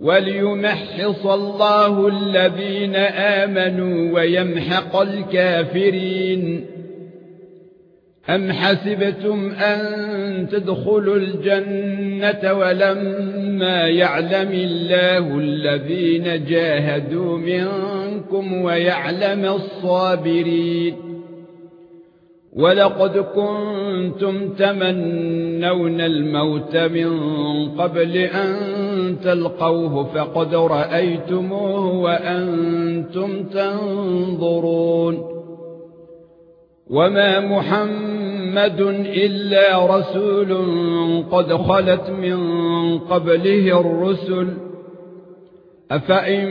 وليمحص الله الذين آمنوا ويمحق الكافرين. أم حسبتم أن تدخلوا الجنة ولما يعلم الله الذين جاهدوا منكم ويعلم الصابرين؟ ولقد كنتم تمنون الموت من قبل أن تلقوه فقد رأيتموه وأنتم تنظرون وما محمد إلا رسول قد خلت من قبله الرسل أفإن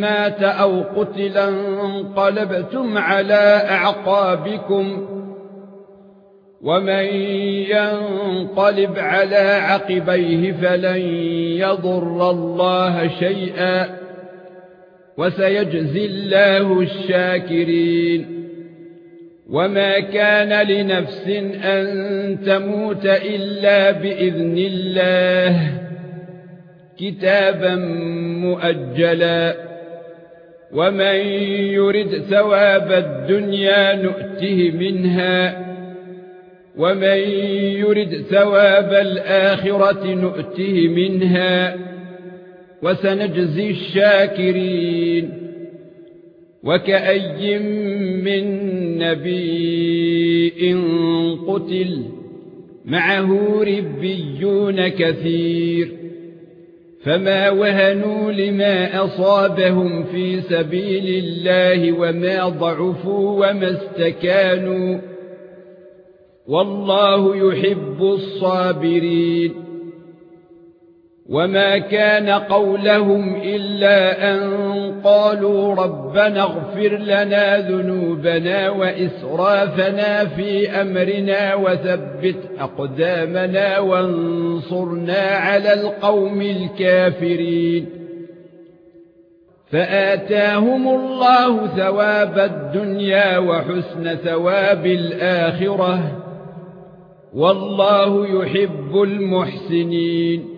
مات أو قتل انقلبتم على أعقابكم ومن ينقلب على عقبيه فلن يضر الله شيئا وسيجزي الله الشاكرين وما كان لنفس ان تموت الا باذن الله كتابا مؤجلا ومن يرد ثواب الدنيا نؤته منها ومن يرد ثواب الاخره نؤته منها وسنجزي الشاكرين وكأي من نبي قتل معه ربيون كثير فما وهنوا لما اصابهم في سبيل الله وما ضعفوا وما استكانوا والله يحب الصابرين. وما كان قولهم إلا أن قالوا ربنا اغفر لنا ذنوبنا وإسرافنا في أمرنا وثبت أقدامنا وانصرنا على القوم الكافرين. فآتاهم الله ثواب الدنيا وحسن ثواب الآخرة. والله يحب المحسنين.